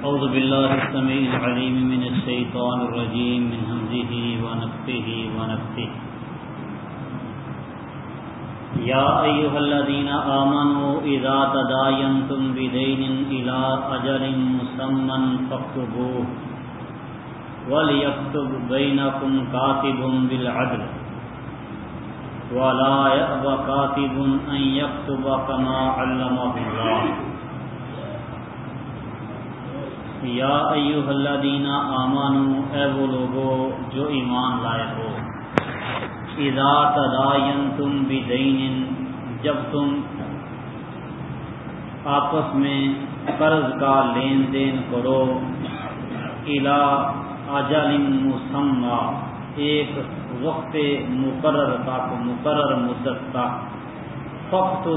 أعوذ بالله السميع العليم من الشيطان الرجيم، من همزه ونفته ونفته يا أيها الذين آمنوا إذا تداينتم بدين إلى أجل مسمى فاكتبوه وليكتب بينكم كاتب بالعدل ولا يأبى كاتب أن يكتب كما علمه الله. یا ایوہ الذین آمانو اے وہ لوگو جو ایمان لائے ہو۔ اذا تداینتم بدین، جب تم آپس میں قرض کا لین دین کرو الا اجل مسمى ایک وقت مقرر تک، مقرر مدت تک فخت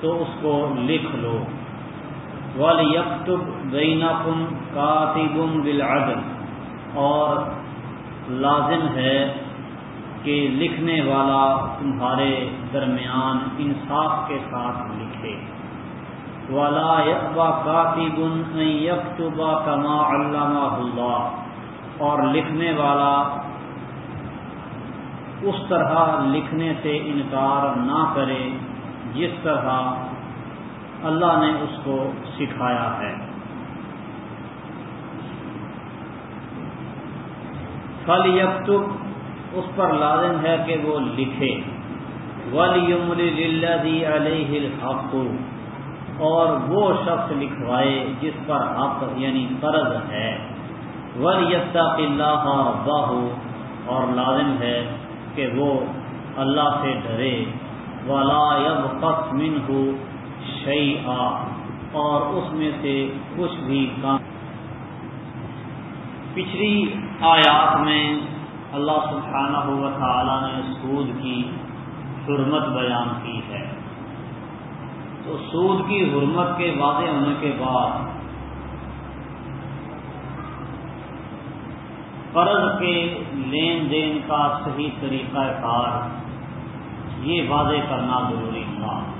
تو اس کو لکھ لو۔ ولیکتب بینکم کاتب بالعدل۔ اور لازم ہے کہ لکھنے والا تمہارے درمیان انصاف کے ساتھ لکھے۔ ولا یکبا کاتب یکتب کما علامہ اللہ اور لکھنے والا اس طرح لکھنے سے انکار نہ کرے جس طرح اللہ نے اس کو سکھایا ہے۔ فل یکتب اس پر لازم ہے کہ وہ لکھے۔ ولیم علیہ الحق، اور وہ شخص لکھوائے جس پر حق یعنی قرض ہے۔ ولیتق اللہ باہو اور لازم ہے کہ وہ اللہ سے ڈرے۔ ولا یب قسمن ہو شعی اور اس میں سے کچھ بھی کام۔ پچھلی آیات میں اللہ سبحانہ ہوا تعالیٰ نے سود کی حرمت بیان کی ہے۔ تو سود کی حرمت کے واضح ہونے کے بعد قرض کے لین دین کا صحیح طریقہ کار یہ واضح کرنا ضروری تھا۔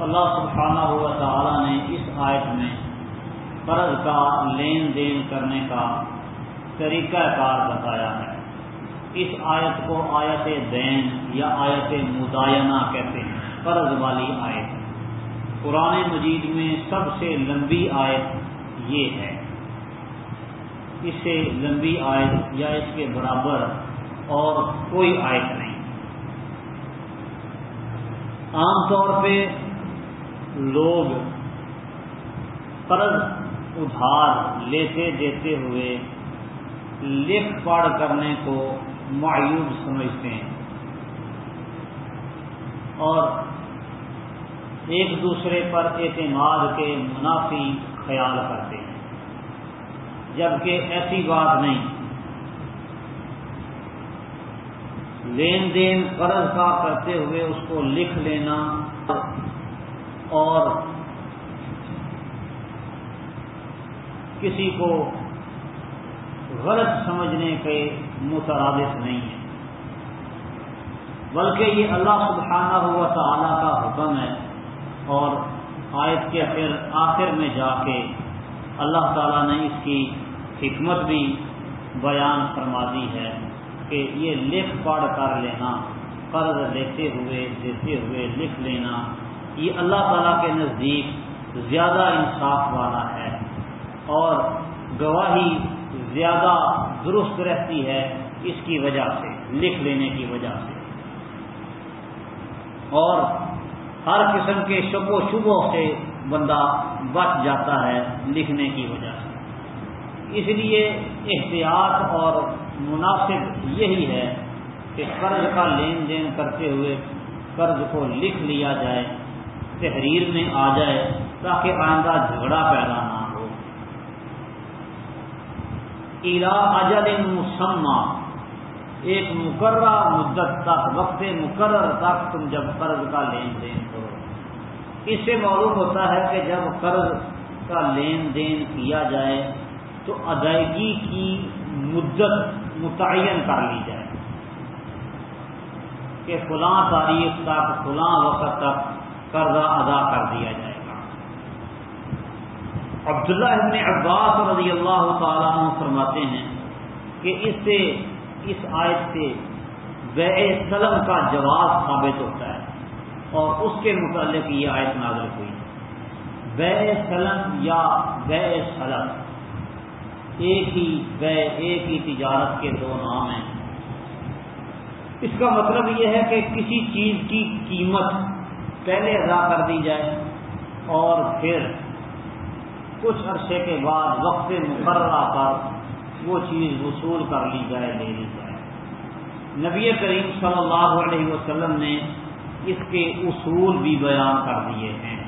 اللہ سبحانہ ہوا تعالیٰ نے اس آیت میں قرض کا لین دین کرنے کا طریقہ کار بتایا ہے۔ اس آیت کو آیت دین یا آیت مدائنہ کہتے ہیں قرض والی آیت۔ قرآن مجید میں سب سے لمبی آیت یہ ہے۔ اس سے لمبی آیت یا اس کے برابر اور کوئی آیت نہیں۔ عام طور پہ لوگ قرض ادھار لیتے دیتے ہوئے لکھ پڑھ کرنے کو معیوب سمجھتے ہیں۔ اور ایک دوسرے پر اعتماد کے منافی خیال کرتے ہیں۔ جبکہ ایسی بات نہیں۔ لین دین قرض کا کرتے ہوئے اس کو لکھ لینا اور کسی کو غلط سمجھنے کے مترادف نہیں ہے۔ بلکہ یہ اللہ سبحانہ ہوا تعالیٰ کا حکم ہے اور آیت کے پھر آخر میں جا کے اللہ تعالیٰ نے اس کی حکمت بھی بیان فرما دی ہے کہ یہ لکھ پڑھ کر لینا، قرض لیتے ہوئے، دیتے ہوئے لکھ لینا یہ اللہ تعالیٰ کے نزدیک زیادہ انصاف والا ہے اور گواہی زیادہ درست رہتی ہے اس کی وجہ سے، لکھ لینے کی وجہ سے۔ اور ہر قسم کے شب و شبوں سے بندہ بچ جاتا ہے لکھنے کی وجہ سے۔ اس لیے احتیاط اور مناسب یہی ہے کہ قرض کا لین دین کرتے ہوئے قرض کو لکھ لیا جائے۔ تحریر میں آ جائے تاکہ آئندہ جھگڑا پیدا نہ ہو۔ الا اجل مسمہ ایک مقررہ مدت تک، وقت مقرر تک تم جب قرض کا لین دین کرو۔ اس سے معلوم ہوتا ہے کہ جب قرض کا لین دین کیا جائے تو ادائیگی کی مدت متعین کر لی جائے کہ فلاں تاریخ تک، فلاں وقت تک قرضہ ادا کر دیا جائے گا۔ عبداللہ ابن عباس رضی اللہ تعالیٰ عنہ فرماتے ہیں کہ اس سے، اس آیت سے بے سلم کا جواب ثابت ہوتا ہے اور اس کے متعلق یہ آیت نازل ہوئی۔ بے سلم یا بے سلم، ایک ہی بے ایک ہی تجارت کے دو نام ہیں۔ اس کا مطلب یہ ہے کہ کسی چیز کی قیمت پہلے ادا کر دی جائے اور پھر کچھ عرصے کے بعد وقت مقررہ پر وہ چیز وصول کر لی جائے، لے لی جائے۔ نبی کریم صلی اللہ علیہ وسلم نے اس کے اصول بھی بیان کر دیے ہیں۔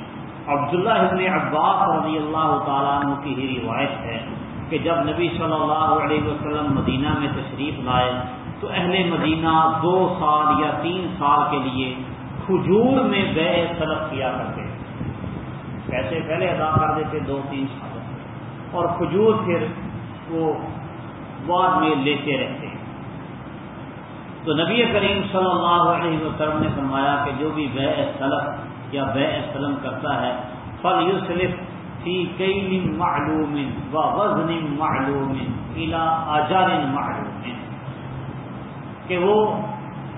عبداللہ ابن عباس رضی اللہ تعالیٰ عنہ کی ہی روایت ہے کہ جب نبی صلی اللہ علیہ وسلم مدینہ میں تشریف لائے تو اہل مدینہ دو سال یا تین سال کے لیے کھجور میں بے سلب کیا کرتے پیسے پہلے ادا کر دیتے دو تین سال اور کھجور پھر وہ بعد میں لیتے رہتے تو نبی کریم صلی اللہ علیہ وسلم نے فرمایا کہ جو بھی بے سلف یا بے سلم کرتا ہے فل یو سلف فی کئی معلوم و وزن معلوم الا اجار معلوم۔ کہ وہ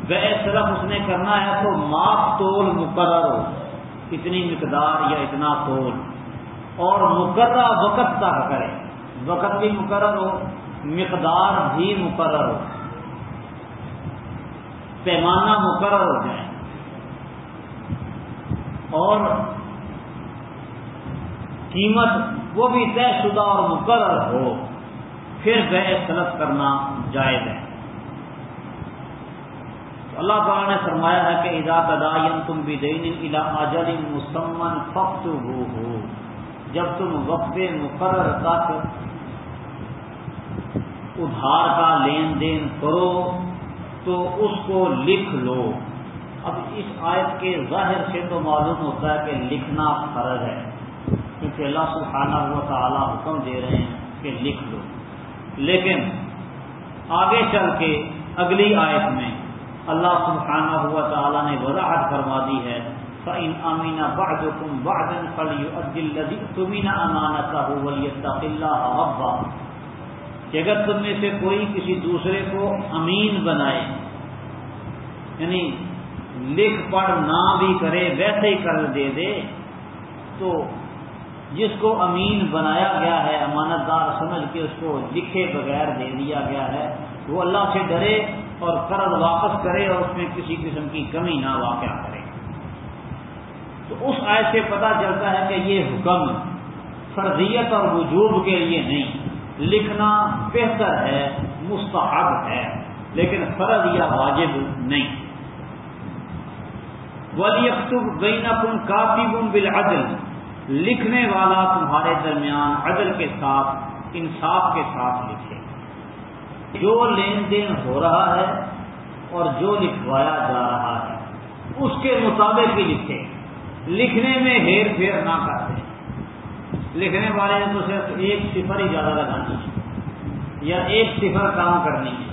بے سلف اس نے کرنا ہے تو ماپ تول مقرر ہو۔ اتنی مقدار یا اتنا تول اور مقررہ وقت تک کرے۔ وقت بھی مقرر ہو، مقدار بھی مقرر ہو۔ پیمانہ مقرر ہو جائے۔ اور قیمت وہ بھی طے شدہ اور مقرر ہو۔ پھر بے سلط کرنا جائز ہے۔ اللہ تعالیٰ نے فرمایا ہے کہ ادا تدائن تم بھی دین اجل مسمن فخت ہو ہو جب تم وقت مقرر تک ادھار کا لین دین کرو تو اس کو لکھ لو۔ اب اس آیت کے ظاہر سے تو معلوم ہوتا ہے کہ لکھنا فرض ہے، کیونکہ اللہ سبحانہ ہوا تعالیٰ حکم دے رہے ہیں کہ لکھ لو۔ لیکن آگے چل کے اگلی آیت میں اللہ سبحانہ ہوا تعالیٰ نے وضاحت فرما دی ہے، فَإِنْ أَمِنَ بَعْدُكُمْ بَعْدًا فَلْيُؤَدِّ الَّذِي اؤْتُمِنَ أَمَانَتَهُ وَلْيَتَّقِ اللَّهَ رَبَّهُ۔ کہ اگر تم میں سے کوئی کسی دوسرے کو امین بنائے یعنی لکھ پڑھ نہ بھی کرے، ویسے ہی قرض دے دے، تو جس کو امین بنایا گیا ہے امانت دار سمجھ کے اس کو لکھے بغیر دے دیا گیا ہے، وہ اللہ سے ڈرے اور قرض واپس کرے اور اس میں کسی قسم کی کمی نہ واقع کرے۔ تو اس آئے سے پتہ چلتا ہے کہ یہ حکم فرضیت اور وجوب کے لیے نہیں۔ لکھنا بہتر ہے، مستحب ہے، لیکن فرض یا واجب نہیں۔ ولی اختب بین کن کافی بالعدل۔ لکھنے والا تمہارے درمیان عدل کے ساتھ، انصاف کے ساتھ لکھے۔ جو لین دین ہو رہا ہے اور جو لکھوایا جا رہا ہے، اس کے مطابق ہی لکھے لکھنے میں ہیر پھیر نہ کرتے۔ لکھنے والے نے تو صرف ایک صفر ہی زیادہ لگانی ہے، یا ایک صفر کام کرنی ہے۔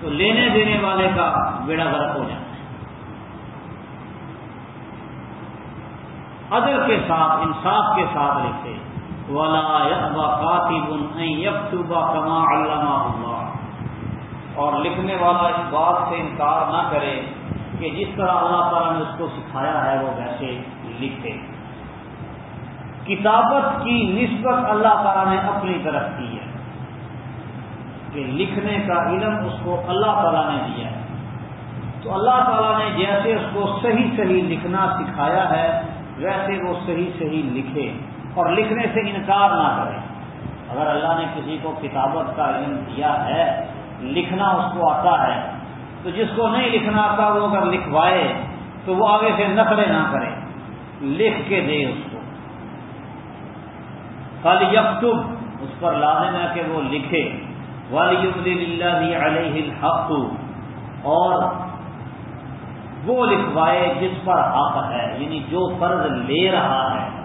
تو لینے دینے والے کا بیڑا غرق ہو جاتا ہے۔ عدل کے ساتھ، انصاف کے ساتھ لکھتے لکھے والا یکتبا کما علامہ اللہ اور لکھنے والا اس بات سے انکار نہ کرے کہ جس طرح اللہ تعالیٰ نے اس کو سکھایا ہے وہ ویسے لکھے۔ کتابت کی نسبت اللہ تعالیٰ نے اپنی طرف کی ہے۔ کہ لکھنے کا علم اس کو اللہ تعالیٰ نے دیا ہے۔ تو اللہ تعالیٰ نے جیسے اس کو صحیح صحیح لکھنا سکھایا ہے، ویسے وہ صحیح صحیح لکھے۔ اور لکھنے سے انکار نہ کرے۔ اگر اللہ نے کسی کو کتابت کا علم دیا ہے، لکھنا اس کو آتا ہے، تو جس کو نہیں لکھنا آتا، وہ اگر لکھوائے، تو وہ آگے سے نقلیں نہ کرے۔ لکھ کے دے اس کو۔ کل یکتب اس پر لازم ہے کہ وہ لکھے۔ ولی اللہ علیہ الحق، اور وہ لکھوائے جس پر حق ہے یعنی جو قرض لے رہا ہے۔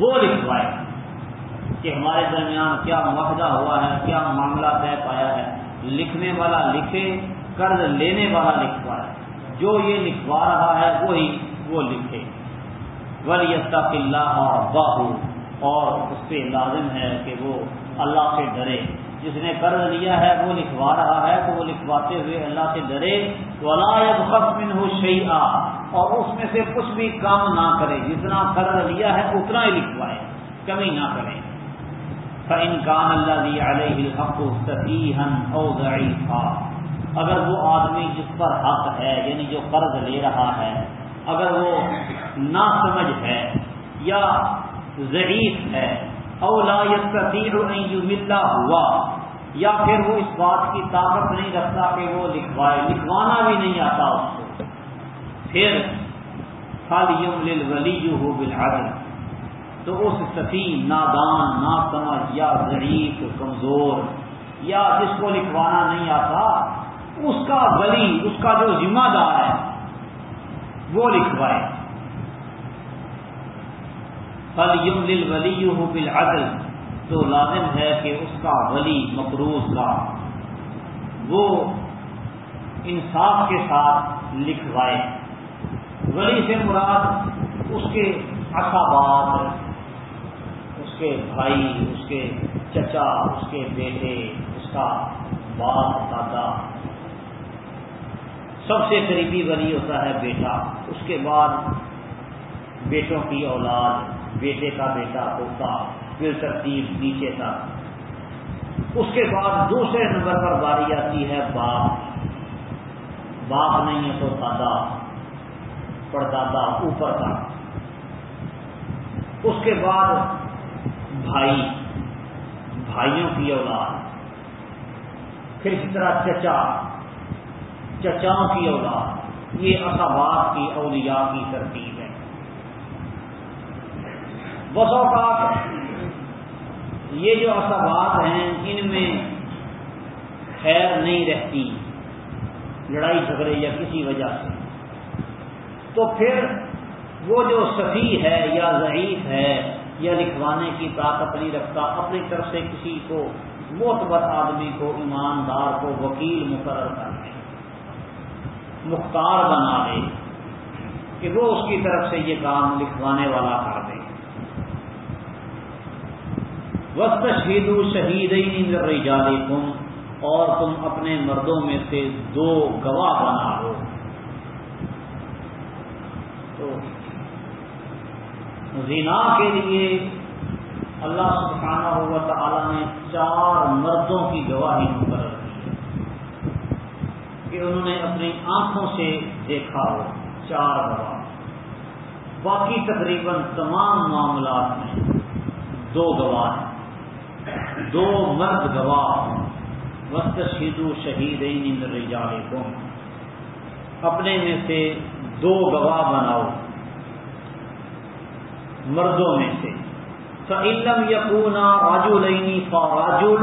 وہ لکھوائے کہ ہمارے درمیان کیا معاہدہ ہوا ہے، کیا معاملہ طے پایا ہے۔ لکھنے والا لکھے، قرض لینے والا لکھوائے۔ جو یہ لکھوا رہا ہے، وہی وہ لکھے۔ ولی اللہ باہو اور اس پہ لازم ہے کہ وہ اللہ سے ڈرے۔ جس نے قرض لیا ہے، وہ لکھوا رہا ہے۔ تو وہ لکھواتے ہوئے اللہ سے ڈرے۔ تو اللہ ہو شہی اور اس میں سے کچھ بھی کام نہ کرے، جتنا قرض لیا ہے، اتنا ہی لکھوائے کمی نہ کرے۔ انکان اللہ علیہ الحق صحیحن او ضعیفا اگر وہ آدمی جس پر حق ہے یعنی جو قرض لے رہا ہے، اگر وہ نا سمجھ ہے یا ضعیف ہے اولا ملا ہوا یا پھر وہ اس بات کی طاقت نہیں رکھتا کہ وہ لکھوائے، لکھوانا بھی نہیں آتا اس کو۔ پھر پھل یم ولی ہو بالعدل، تو اس سفی نادان نا سمجھ یا ضعیف، کمزور، یا جس کو لکھوانا نہیں آتا، اس کا ولی، اس کا جو ذمہ دار ہے، وہ لکھوائے۔ فل یم دل ولی ہو بالعدل، تو لازم ہے کہ اس کا ولی مقروض کا وہ انصاف کے ساتھ لکھوائے۔ ولی سے مراد اس کے اصابات اس کے بھائی، اس کے چچا، اس کے بیٹے، اس کا باپ، دادا۔ سب سے قریبی ولی ہوتا ہے بیٹا۔ اس کے بعد بیٹوں کی اولاد، بیٹے کا بیٹا پوتا پھر ترتیب، نیچے تک۔ اس کے بعد دوسرے نمبر پر باری آتی ہے باپ۔ باپ نہیں ہے تو دادا۔ پردادا اوپر کا اس کے بعد بھائی، بھائیوں کی اولاد۔ پھر اسی طرح چچا، چچاؤں کی اولاد۔ یہ اصابات کی اولیاء کی ترتیب ہے۔ بسوں کا یہ جو اثرات ہیں، ان میں خیر نہیں رہتی۔ لڑائی جھگڑے یا کسی وجہ سے۔ تو پھر وہ جو صفی ہے یا ضعیف ہے یا لکھوانے کی طاقت نہیں رکھتا، اپنی طرف سے کسی کو موتبر آدمی کو، ایماندار کو وکیل مقرر کر دے، مختار بنا دے کہ وہ اس کی طرف سے یہ کام لکھوانے والا کر دے۔ وقت شہید شہید رہی تم اور تم اپنے مردوں میں سے دو گواہ بنا لو تو زنا کے لیے اللہ سبحانہ ہوا تعالی نے چار مردوں کی گواہی مقرر کی ہے کہ انہوں نے اپنی آنکھوں سے دیکھا ہو، چار گواہ۔ باقی تقریباً تمام معاملات میں دو گواہ ہیں۔ دو مرد گواہ وقت شیدو شہید اپنے میں سے دو گواہ بناؤ، مردوں میں سے۔ فعلم یقونا راجو لینی فا راجو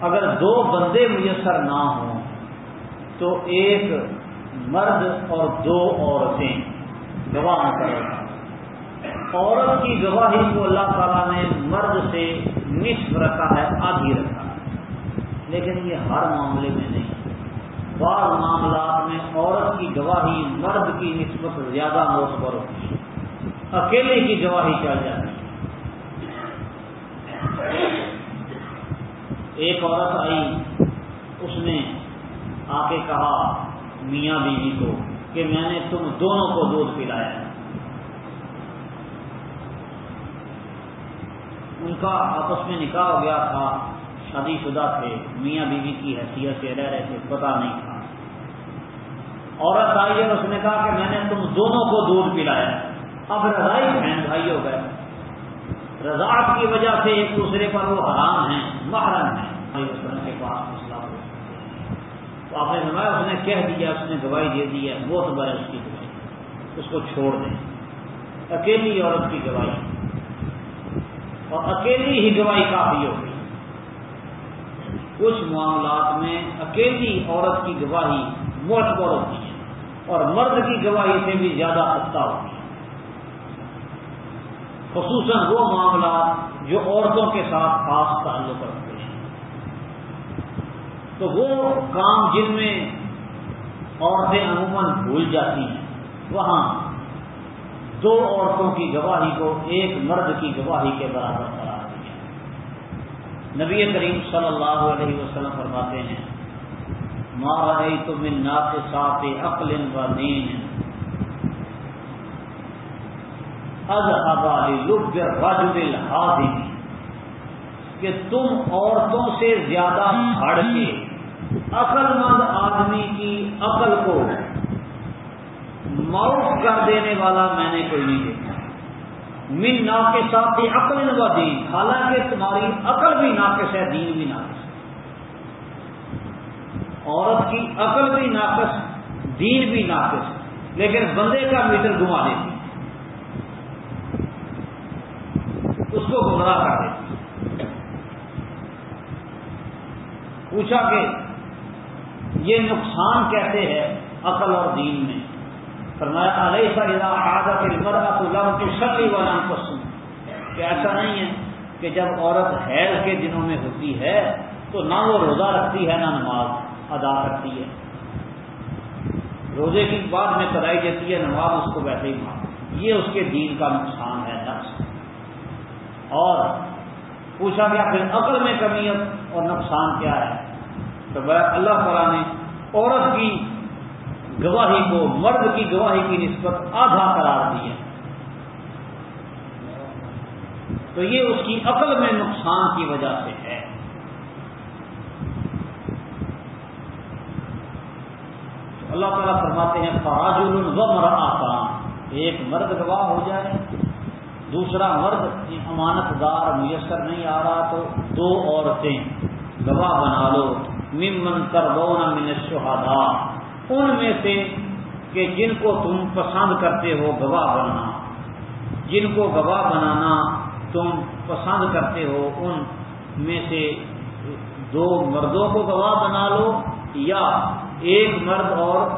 اگر دو بندے میسر نہ ہوں، تو ایک مرد اور دو عورتیں گواہ مقرر۔ عورت کی گواہی کو اللہ تعالیٰ نے مرد سے نصف رکھا ہے، آدھی رکھا ہے۔ لیکن یہ ہر معاملے میں نہیں۔ بعض معاملات میں عورت کی گواہی مرد کی نسبت زیادہ موتبر ہوتی ہے۔ اکیلے کی گواہی چل جاتی ہے۔ ایک عورت آئی، اس نے آ کے کہا، میاں بیوی کو، کہ میں نے تم دونوں کو دودھ پلایا۔ ان کا آپس میں نکاح ہو گیا تھا، شادی شدہ تھے۔ میاں بیوی کی حیثیت سے رہ رہے تھے پتا نہیں تھا۔ عورت آئی ہے، اس نے کہا کہ میں نے تم دونوں کو دودھ پلایا۔ اب رضائی بہن بھائی ہو گئے۔ رضاعت کی وجہ سے ایک دوسرے پر وہ حرام ہیں، محرم ہیں۔ کے پاس مسئلہ ہو تو آپ نے سمایا اس نے کہہ دیا، اس نے گواہی دے دی ہے وہ تو بڑے اس کی گواہی اس کو چھوڑ دیں۔ اکیلی عورت کی گواہی۔ اور اکیلی ہی گواہی کافی ہوگی کچھ معاملات میں اکیلی عورت کی گواہی معتبر ہوتی ہے۔ اور مرد کی گواہی سے بھی زیادہ پختہ ہوتی ہے۔ خصوصاً وہ معاملات جو عورتوں کے ساتھ خاص تعلق رکھتے ہیں۔ تو وہ کام جن میں عورتیں عموماً بھول جاتی ہیں، وہاں دو عورتوں کی گواہی کو ایک مرد کی گواہی کے برابر قرار دیا نبی کریم صلی اللہ علیہ وسلم فرماتے ہیں مارا تم ناط سات عقل و دین کہ تم عورتوں سے زیادہ بڑھ کے عقل مند آدمی کی عقل کو معروف کر دینے والا میں نے کوئی نہیں دیکھا. من نا کے ساتھ عقل و دین. حالانکہ تمہاری عقل بھی ناقص ہے، دین بھی ناقص عورت کی عقل بھی ناقص، دین بھی ناقص، لیکن بندے کا میٹر گما دیتی اس کو گمراہ کر دیتی پوچھا کہ یہ نقصان کیسے ہے عقل اور دین میں؟ فرمایا علیہ سا عادت المرا تو لم کی شکلی والا پسند کہ ایسا نہیں ہے کہ جب عورت حیض کے دنوں میں ہوتی ہے تو نہ وہ روزہ رکھتی ہے نہ نماز۔ ادا کرتی ہے۔ روزے کی بعد میں کرائی جاتی ہے، نماز اس کو ویسے ہی مار یہ اس کے دین کا نقصان ہے، نقص۔ اور پوچھا گیا، پھر عقل میں کمیت اور نقصان کیا ہے؟ تو اللہ تعالیٰ نے عورت کی گواہی کو، مرد کی گواہی کی نسبت آدھا قرار دیا تو یہ اس کی عقل میں نقصان کی وجہ سے ہے۔ اللہ تعالیٰ فرماتے ہیں فراج الغمر آسان ایک مرد گواہ ہو جائے، دوسرا مرد امانت دار میسر نہیں آ رہا تو دو عورتیں گواہ بنا لو۔ ممن تربون من الشہداء۔ ان میں سے کہ جن کو تم پسند کرتے ہو گواہ بننا جن کو گواہ بنانا تم پسند کرتے ہو، ان میں سے دو مردوں کو گواہ بنا لو یا ایک مرد اور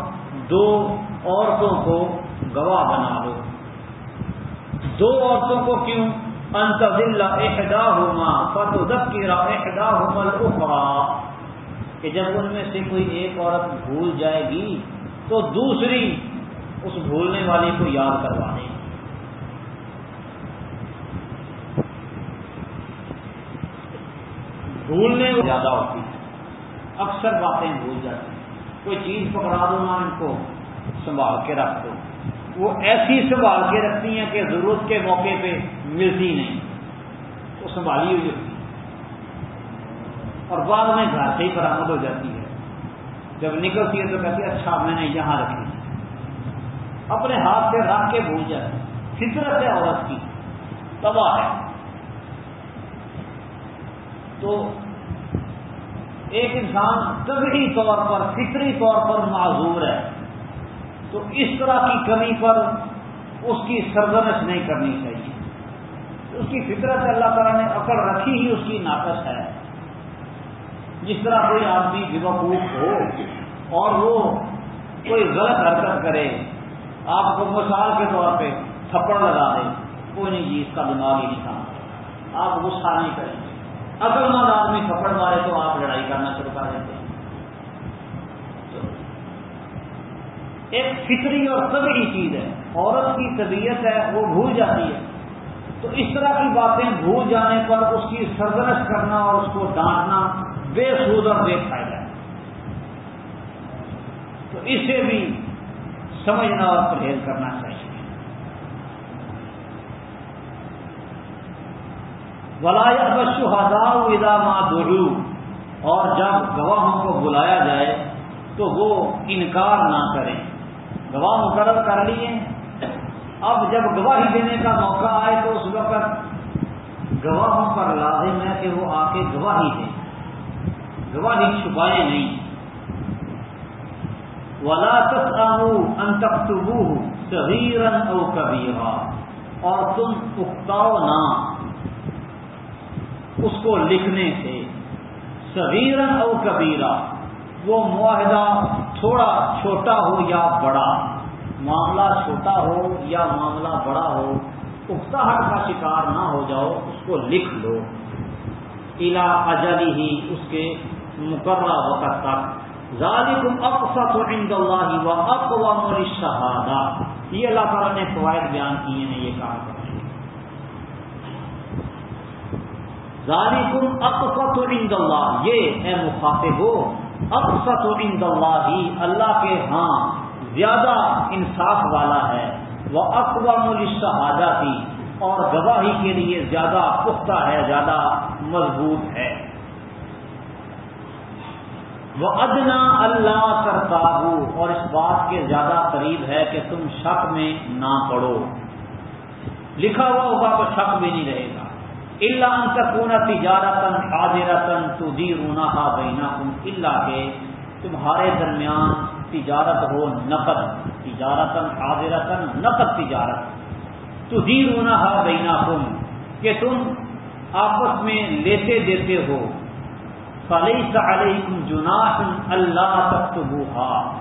دو عورتوں کو گواہ بنا لو دو عورتوں کو کیوں؟ انتظل احدا ہوما فتو دب احدا ہومل کہ جب ان میں سے کوئی ایک عورت بھول جائے گی، تو دوسری اس بھولنے والی کو یاد کروا دے۔ بھولنے زیادہ ہوتی ہے اکثر باتیں بھول جاتی ہیں۔ کوئی چیز پکڑا دو نا ان کو، سنبھال کے رکھ دو وہ ایسی سنبھال کے رکھتی ہیں کہ ضرورت کے موقع پہ ملتی نہیں۔ وہ سنبھالی ہوئی ہوتی اور بعد میں گھر سے ہی برامد ہو جاتی ہے۔ جب نکلتی ہے تو کہتی ہے اچھا میں نے یہاں رکھی۔ اپنے ہاتھ سے رکھ کے بھول جاتی فطرت ہے عورت کی، تباہ ہے۔ تو ایک انسان طبی طور پر، فطری طور پر معذور ہے۔ تو اس طرح کی کمی پر اس کی سرزنش نہیں کرنی چاہیے۔ اس کی فطرت اللہ تعالیٰ نے اکڑ رکھی ہی اس کی ناقص ہے۔ جس طرح کوئی آدمی بے ہو اور وہ کوئی غلط حرکت کرے، آپ کو مثال کے طور پہ تھپڑ لگا دے، کوئی نہیں جی اس کا دماغ ہی نہیں تھا آپ غصہ نہیں کریں۔ اگر مند آدمی تھپڑ مارے تو آپ لڑائی کرنا شروع کر دیتے ہیں۔ ایک فطری اور طبعی چیز ہے۔ عورت کی طبیعت ہے، وہ بھول جاتی ہے۔ تو اس طرح کی باتیں بھول جانے پر اس کی سرگرش کرنا اور اس کو ڈانٹنا بے سود اور بے فائدہ ہے۔ تو اسے بھی سمجھنا اور پرہیز کرنا چاہیے۔ ولایا بشو ادامہ اور جب گواہوں کو بلایا جائے، تو وہ انکار نہ کریں۔ گواہ مقرر کر لیے۔ اب جب گواہی دینے کا موقع آئے، تو اس وقت گواہوں پر لازم ہے کہ وہ آ کے گواہی دیں۔ گواہی چھپائے نہیں۔ ولا انتخبو صغیرن او کبیرا اور تم اکتاؤ نہ۔ اس کو لکھنے سے۔ صغیرن او کبیرا وہ معاہدہ تھوڑا چھوٹا ہو یا بڑا، معاملہ چھوٹا ہو یا معاملہ بڑا ہو اکتاہٹ کا شکار نہ ہو جاؤ، اس کو لکھ لو۔ الا اجلی ہی اس کے مقررہ وقت تک۔ ظالم اقسط عند اللہ و اقوام الشہادہ یہ اللہ تعالیٰ نے فوائد بیان کیے ہیں، یہ کام کر رہے ہیں اقسط عند اللہ. یہ اے مخاطب ہو اقسط عند اللہ ہی اللہ کے ہاں زیادہ انصاف والا ہے. وہ اقوام الشہادہ تھی اور گواہی کے لیے زیادہ پختہ ہے، زیادہ مضبوط ہے. وہ ادنا اللہ کرتا اور اس بات کے زیادہ قریب ہے کہ تم شک میں نہ پڑو. لکھا ہوا ہوگا تو شک بھی نہیں رہے گا. اللہ ان سکون تجارتن حاضرتن تو دی رونا بینا اللہ کے تمہارے درمیان تجارت ہو نقد تجارتن حاضرتن نقد تجارت۔ تو دی رونا بینا کہ تم آپس میں لیتے دیتے ہو۔ فلیس علیکم جناح اللہ تکتبوہا،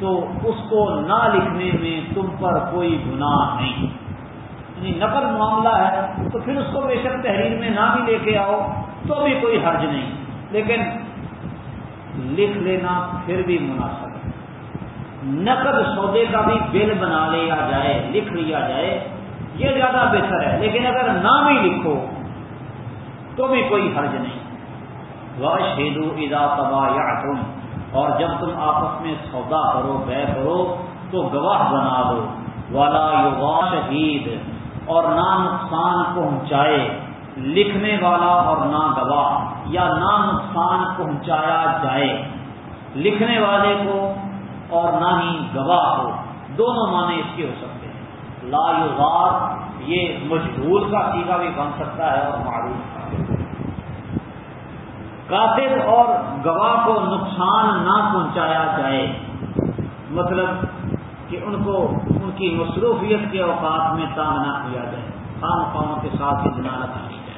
تو اس کو نہ لکھنے میں تم پر کوئی گناہ نہیں۔ جی، نقل معاملہ ہے، تو پھر اس کو بے شک تحریر میں نہ بھی لے کے آؤ، تو بھی کوئی حرج نہیں۔ لیکن لکھ لینا پھر بھی مناسب ہے۔ نقد سودے کا بھی بل بنا لیا جائے، لکھ لیا جائے، یہ زیادہ بہتر ہے۔ لیکن اگر نہ بھی لکھو، تو بھی کوئی حرج نہیں۔ شہدو ادا تبا یا اور جب تم آپس میں سودا کرو، بے کرو، تو گواہ بنا دو۔ والا یوگا شہید اور نہ نقصان پہنچائے لکھنے والا اور نہ گواہ، یا نہ نقصان پہنچایا جائے۔ لکھنے والے کو اور نہ ہی گواہ ہو دونوں معنی اس کے ہو سکتے ہیں۔ لا یوزار یہ مجبور کا سیگا بھی بن سکتا ہے اور معروف کا کاتب اور گواہ کو نقصان نہ پہنچایا جائے۔ مطلب کہ ان کو کی مصروفیت کے اوقات میں تانگ نہ کیا جائے۔ خان قوم کے ساتھ ہی دنالت کی جائے۔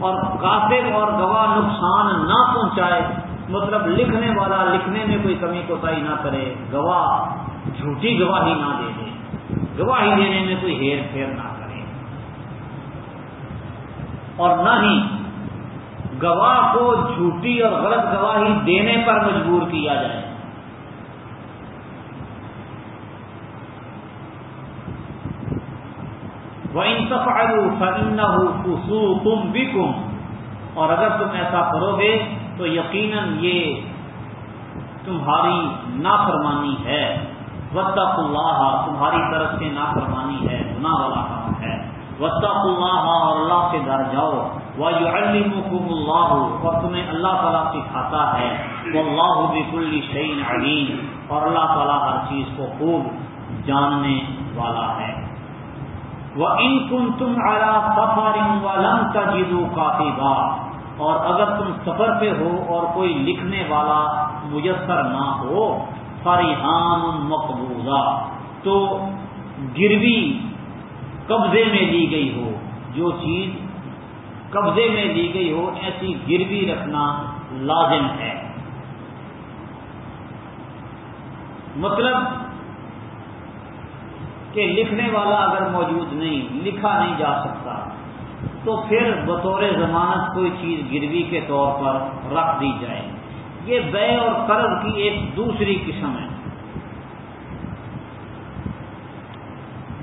اور کاتب اور گواہ نقصان نہ پہنچائے مطلب لکھنے والا لکھنے میں کوئی کمی کوتاہی نہ کرے، گواہ جھوٹی گواہی نہ دے دے۔ گواہی دینے میں کوئی ہیر پھیر نہ کرے۔ اور نہ ہی گواہ کو جھوٹی اور غلط گواہی دینے پر مجبور کیا جائے۔ وہ انتفاق تم بھی اور اگر تم ایسا کرو گے تو یقیناً یہ تمہاری نافرمانی ہے۔ وطف اللہ تمہاری طرف سے نافرمانی ہے، گناہ والا کام ہے۔ وطف اللہ اور اللہ سے ڈر جاؤ۔ وہ اللہ اور تمہیں اللہ تعالیٰ سکھاتا ہے۔ وہ اللہ بک الشعین علیم اور اللہ تعالیٰ ہر چیز کو خوب جاننے والا ہے۔ وہ ان کن تم سفر ولم تجدو کافی اور اگر تم سفر پہ ہو اور کوئی لکھنے والا میسر نہ ہو، فریحان مقبوضہ۔ تو گروی قبضے میں لی گئی ہو۔ جو چیز قبضے میں لی گئی ہو، ایسی گروی رکھنا لازم ہے۔ مطلب کہ لکھنے والا اگر موجود نہیں، لکھا نہیں جا سکتا۔ تو پھر بطور ضمانت کوئی چیز گروی کے طور پر رکھ دی جائے۔ یہ بے اور قرض کی ایک دوسری قسم ہے۔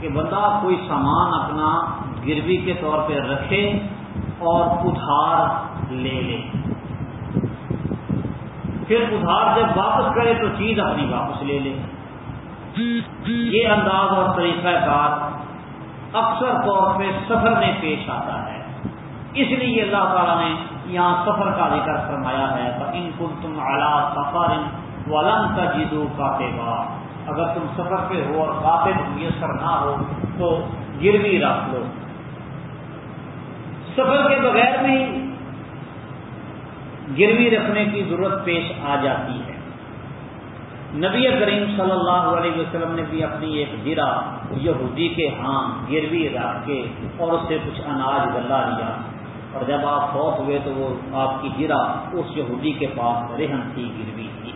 کہ بندہ کوئی سامان اپنا گروی کے طور پہ رکھے اور ادھار لے لے۔ پھر ادھار جب واپس کرے تو چیز اپنی واپس لے لے۔ یہ انداز اور طریقہ کار اکثر طور پہ سفر میں پیش آتا ہے۔ اس لیے اللہ تعالیٰ نے یہاں سفر کا ذکر فرمایا ہے ان کن تم اعلیٰ سفر ولن کا جیدو اگر تم سفر پہ ہو اور کافی میسر نہ ہو تو گروی رکھ لو۔ سفر کے بغیر بھی گروی رکھنے کی ضرورت پیش آ جاتی ہے۔ نبی کریم صلی اللہ علیہ وسلم نے بھی اپنی ایک گرا یہودی کے ہاں گروی رکھ کے اور اس سے کچھ اناج گلا لیا۔ اور جب آپ فوت ہوئے تو وہ آپ کی گرا اس یہودی کے پاس رہن تھی گروی تھی۔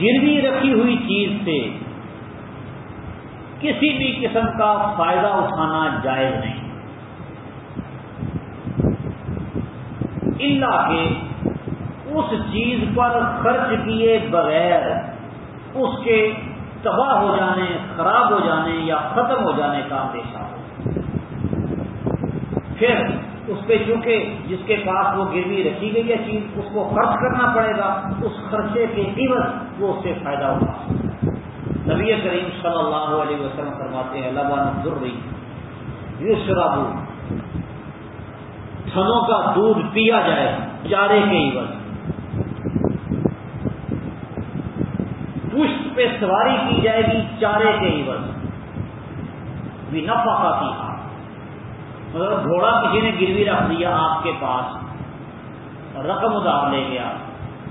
گروی رکھی ہوئی چیز سے کسی بھی قسم کا فائدہ اٹھانا جائز نہیں۔ اللہ کے اس چیز پر خرچ کیے بغیر اس کے تباہ ہو جانے، خراب ہو جانے یا ختم ہو جانے کا اندیشہ ہو۔ پھر اس پہ چونکہ جس کے پاس وہ گروی رکھی گئی ہے چیز، اس کو خرچ کرنا پڑے گا، اس خرچے کے عوض وہ اس سے فائدہ اٹھا نبی کریم صلی اللہ علیہ وسلم فرماتے ہیں اللہ ضرور یو شرابو تھنوں کا دودھ پیا جائے، چارے کے عوض۔ پہ سواری کی جائے گی چارے کے عوض۔ بھی نفا کا کی۔ مطلب گھوڑا کسی نے گروی رکھ دیا آپ کے پاس۔ رقم ادار لے گیا۔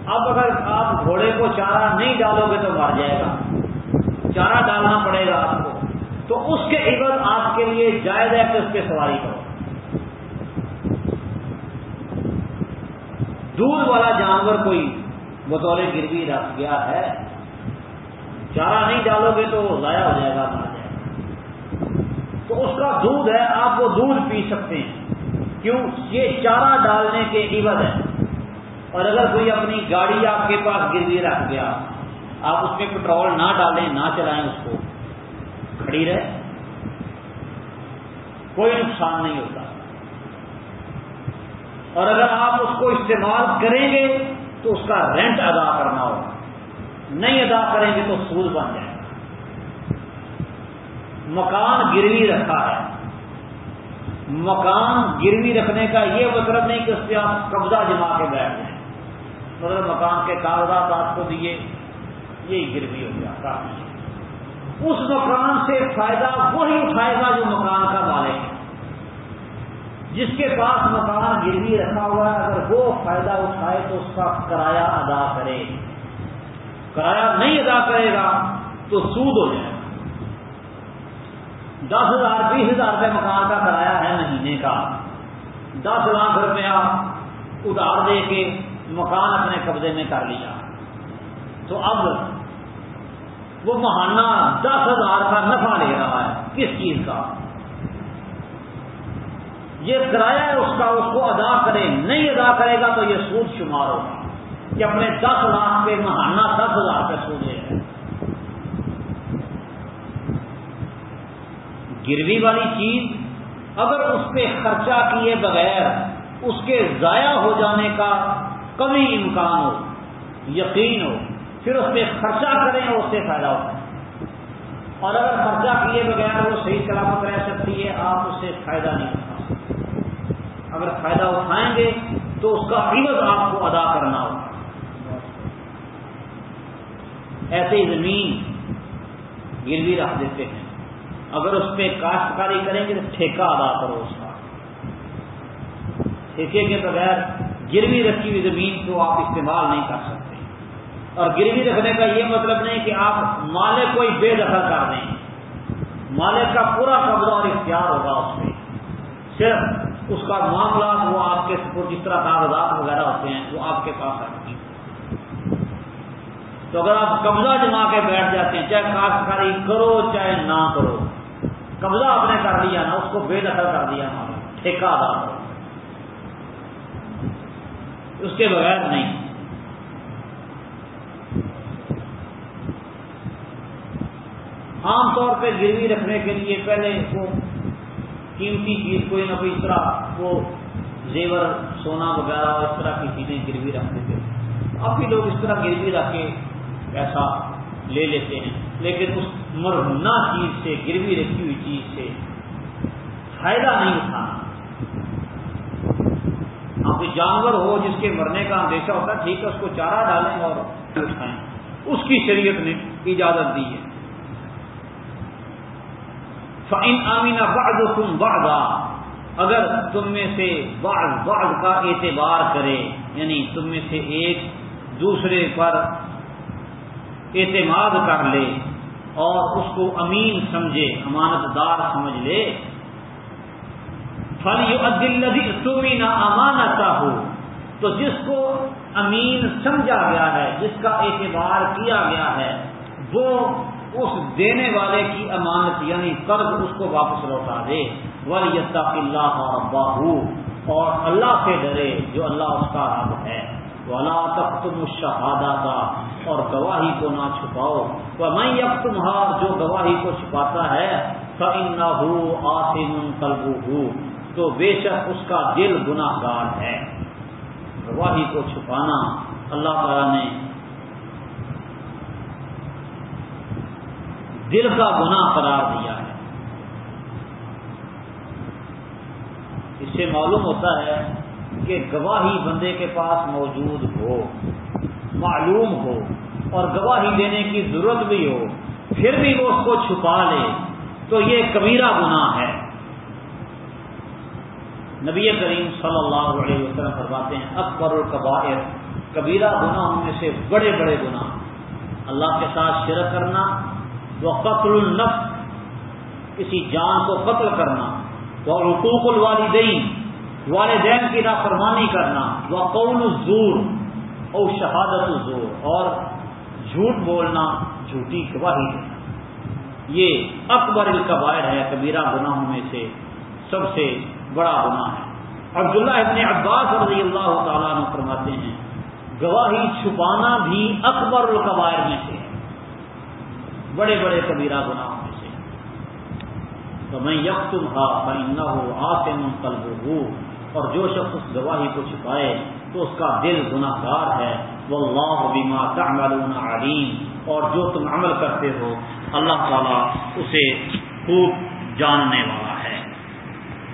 اب اگر آپ گھوڑے کو چارہ نہیں ڈالو گے تو مر جائے گا۔ چارہ ڈالنا پڑے گا آپ کو۔ تو اس کے عوض آپ کے لیے جائز ہے کہ اس پہ سواری کرو۔ دودھ والا جانور کوئی بطور گروی رکھ گیا ہے چارہ نہیں ڈالو گے تو ضائع ہو جائے گا، مر جائے گا۔ تو اس کا دودھ ہے، آپ وہ دودھ پی سکتے ہیں۔ کیوں؟ یہ چارہ ڈالنے کے عوض ہے۔ اور اگر کوئی اپنی گاڑی آپ کے پاس گروی رکھ گیا، آپ اس میں پٹرول نہ ڈالیں، نہ چلائیں اس کو، کھڑی رہے۔ کوئی نقصان نہیں ہوتا۔ اور اگر آپ اس کو استعمال کریں گے تو اس کا رینٹ ادا کرنا ہوگا۔ نہیں ادا کریں گے تو سود بن جائے گا۔ مکان گروی رکھا ہے۔ مکان گروی رکھنے کا یہ مطلب نہیں کہ اس پہ آپ قبضہ جما کے بیٹھ جائیں۔ مطلب مکان کے کاغذات آپ کو دیے، یہی گروی ہو گیا، کافی اس مکان سے فائدہ وہی اٹھائے گا جو مکان کا مالک ہے۔ جس کے پاس مکان گروی رکھا ہوا ہے، اگر وہ فائدہ اٹھائے تو اس کا کرایہ ادا کرے۔ کرایہ نہیں ادا کرے گا تو سود ہو جائے گا۔ دس ہزار، بیس ہزار روپے مکان کا کرایہ ہے مہینے کا۔ دس لاکھ روپیہ ادھار دے کے مکان اپنے قبضے میں کر لیا۔ تو اب وہ مہانہ دس ہزار کا نفع لے رہا ہے۔ کس چیز کا؟ یہ کرایہ ہے، اس کا اس کو ادا کرے، نہیں ادا کرے گا تو یہ سود شمار ہوگا۔ کہ اپنے دس لاکھ پہ مہانہ دس ہزار پہ سو ہیں گروی والی چیز اگر اس پہ خرچہ کیے بغیر اس کے ضائع ہو جانے کا کبھی امکان ہو، یقین ہو، پھر اس پہ خرچہ کریں اور اس سے فائدہ ہوتا ہے اور اگر خرچہ کیے بغیر وہ صحیح سلامت رہ سکتی ہے، آپ اس سے فائدہ نہیں اٹھا سکتے۔ اگر فائدہ اٹھائیں گے تو اس کا عوض آپ کو ادا کرنا ہوگا۔ ایسے ہی زمین گروی رکھ دیتے ہیں۔ اگر اس پہ کاشتکاری کریں گے تو ٹھیکہ ادا کرو اس کا۔ ٹھیکے کے بغیر گروی رکھی ہوئی زمین کو آپ استعمال نہیں کر سکتے۔ اور گروی رکھنے کا یہ مطلب نہیں کہ آپ مالک کو ہی بے دخل کر دیں۔ مالک کا پورا قبضہ اور اختیار ہوگا اس پہ صرف اس کا معاملات وہ آپ کے جس طرح کاغذات وغیرہ ہوتے ہیں وہ آپ کے پاس رکھیں تو اگر آپ قبضہ جما کے بیٹھ جاتے ہیں، چاہے کاشتکاری کرو، چاہے نہ کرو، قبضہ آپ نے کر لیا نا اس کو بے دخل کر دیا نا ٹھیکہ ادا کرو۔ اس کے بغیر نہیں۔ عام طور پہ گروی رکھنے کے لیے پہلے وہ قیمتی چیز کوئی نہ کوئی اس طرح وہ زیور، سونا وغیرہ اور اس طرح کی چیزیں گروی رکھتے تھے۔ اب بھی لوگ اس طرح گروی رکھ کے پیسہ لے لیتے ہیں۔ لیکن اس مرہنہ چیز سے، گروی رکھی ہوئی چیز سے فائدہ نہیں اٹھانا آپ جانور ہو، جس کے مرنے کا اندیشہ ہوتا ہے، ٹھیک ہے، اس کو چارہ ڈالیں اور اٹھائیں۔ اس کی شریعت نے اجازت دی ہے۔ فائن آمینہ بعض تم بڑا اگر تم میں سے بعض بعض کا اعتبار کرے یعنی تم میں سے ایک دوسرے پر اعتماد کر لے اور اس کو امین سمجھے، امانت دار سمجھ لے۔ فل یو تمہیں نہ امانتا ہو تو جس کو امین سمجھا گیا ہے، جس کا اعتبار کیا گیا ہے، وہ اس دینے والے کی امانت یعنی قرض اس کو واپس لوٹا دے۔ ولی اللہ اور ابا اور اللہ سے ڈرے جو اللہ اس کا رب ہے۔ ولا تک تم اور گواہی کو نہ چھپاؤ۔ وہ میں یک تمہار جو گواہی کو چھپاتا ہے فن ہو آسم کلبو ہو تو بے شک اس کا دل گناہ گار ہے۔ گواہی کو چھپانا۔ اللہ تعالی نے دل کا گناہ قرار دیا ہے۔ اس سے معلوم ہوتا ہے کہ گواہی بندے کے پاس موجود ہو، معلوم ہو، اور گواہی دینے کی ضرورت بھی ہو، پھر بھی وہ اس کو چھپا لے، تو یہ کبیرہ گناہ ہے۔ نبی کریم صلی اللہ علیہ وسلم فرماتے ہیں، اکبر القبائر، کبیرہ گناہ میں سے بڑے بڑے گناہ۔ اللہ کے ساتھ شرک کرنا وہ قتل النفس، کسی جان کو قتل کرنا وہ رقوق الوالدین والدین کی نافرمانی کرنا وہ قول الزور اور شہادت الزور، اور جھوٹ بولنا جھوٹی گواہی۔ دینا یہ اکبر القبائر ہے، کبیرہ گناہوں میں سے سب سے بڑا گناہ ہے۔ عبداللہ ابن عباس رضی اللہ تعالیٰ نے فرماتے ہیں، گواہی چھپانا بھی اکبر القبائر میں سے بڑے بڑے کبیرہ گناہوں میں سے۔ تو میں یک تم ہا نہ ہو آتے منقلب اور جو شخص اس گواہی کو چھپائے تو اس کا دل گناہ گار ہے۔ وہ اللہ بیما تعملون علیم۔ اور جو تم عمل کرتے ہو، اللہ تعالیٰ اسے خوب جاننے والا